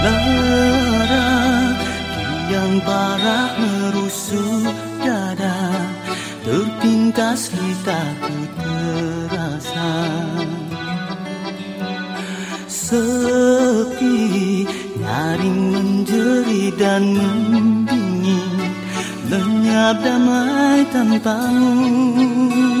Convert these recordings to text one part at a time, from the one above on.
Lera yang parah merusuk dada Terpingkas litaku terasa. Sepi Nyaring menjeri dan mendingin Lenyap damai tanpamu.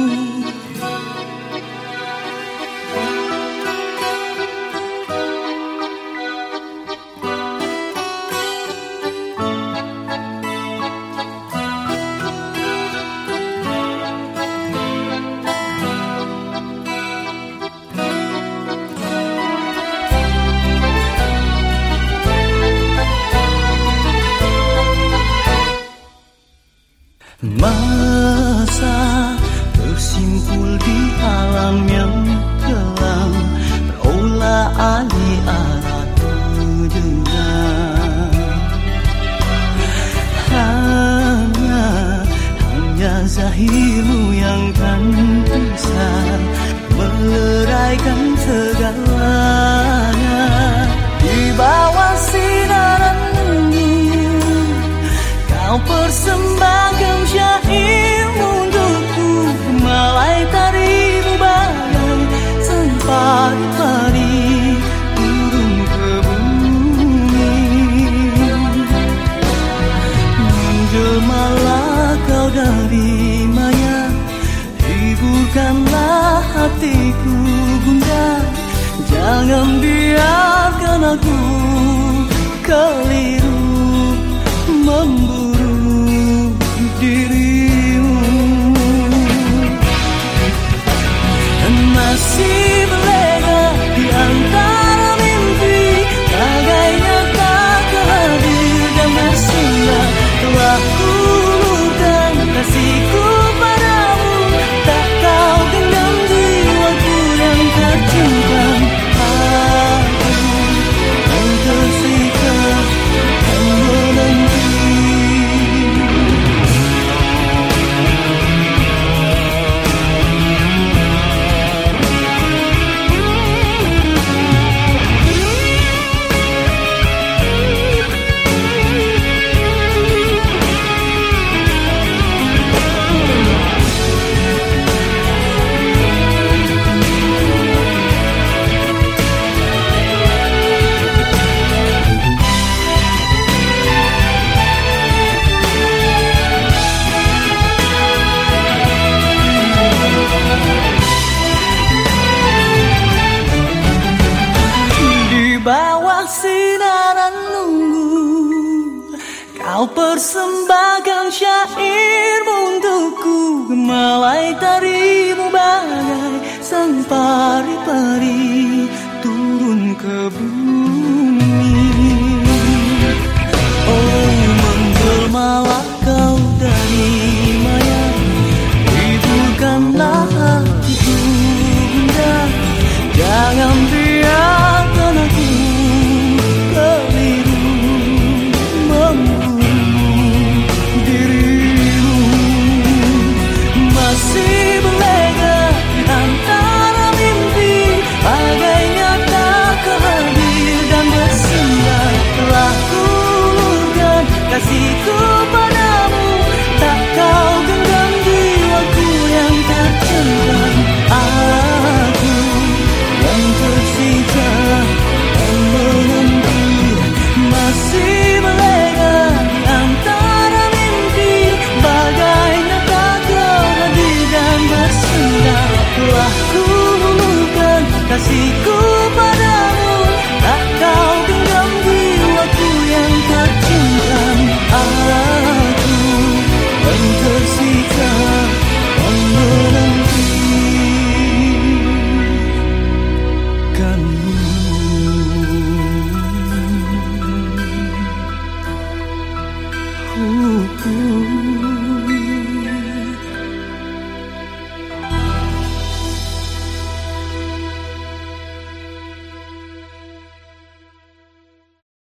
Zahirmu yang kan bisa Meleraikan segalanya kau dari maya. Hiburkanlah hatiku bunda. Jangan biarkan aku keliru memburu dirimu sinaran nunggu Kau persembahkan syairmu untukku. Gemalai tarimu bagai sang pari-pari Turun ke bumi You.